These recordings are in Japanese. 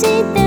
si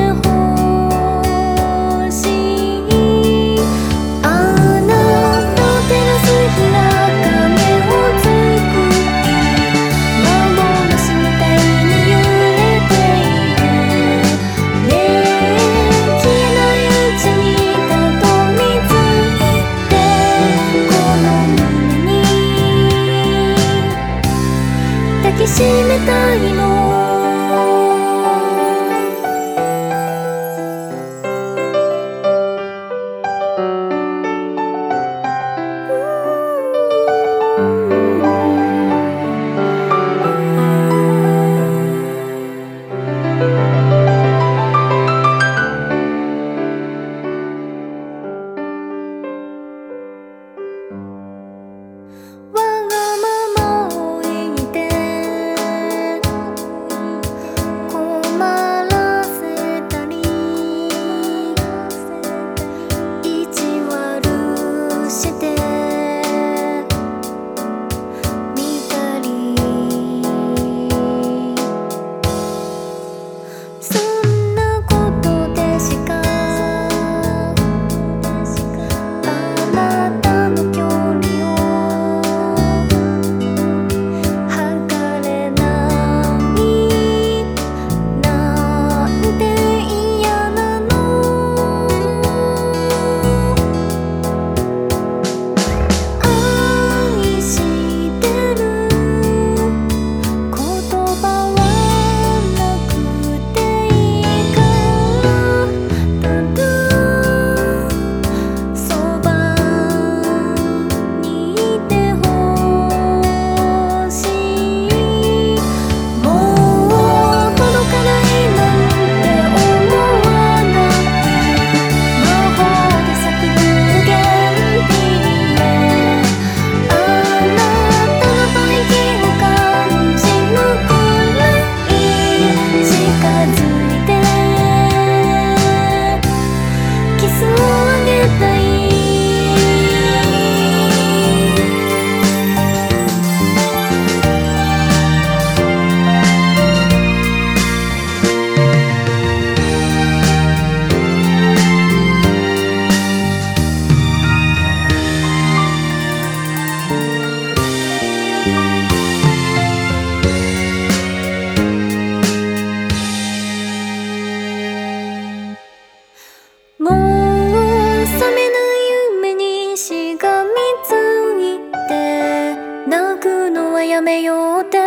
やめようって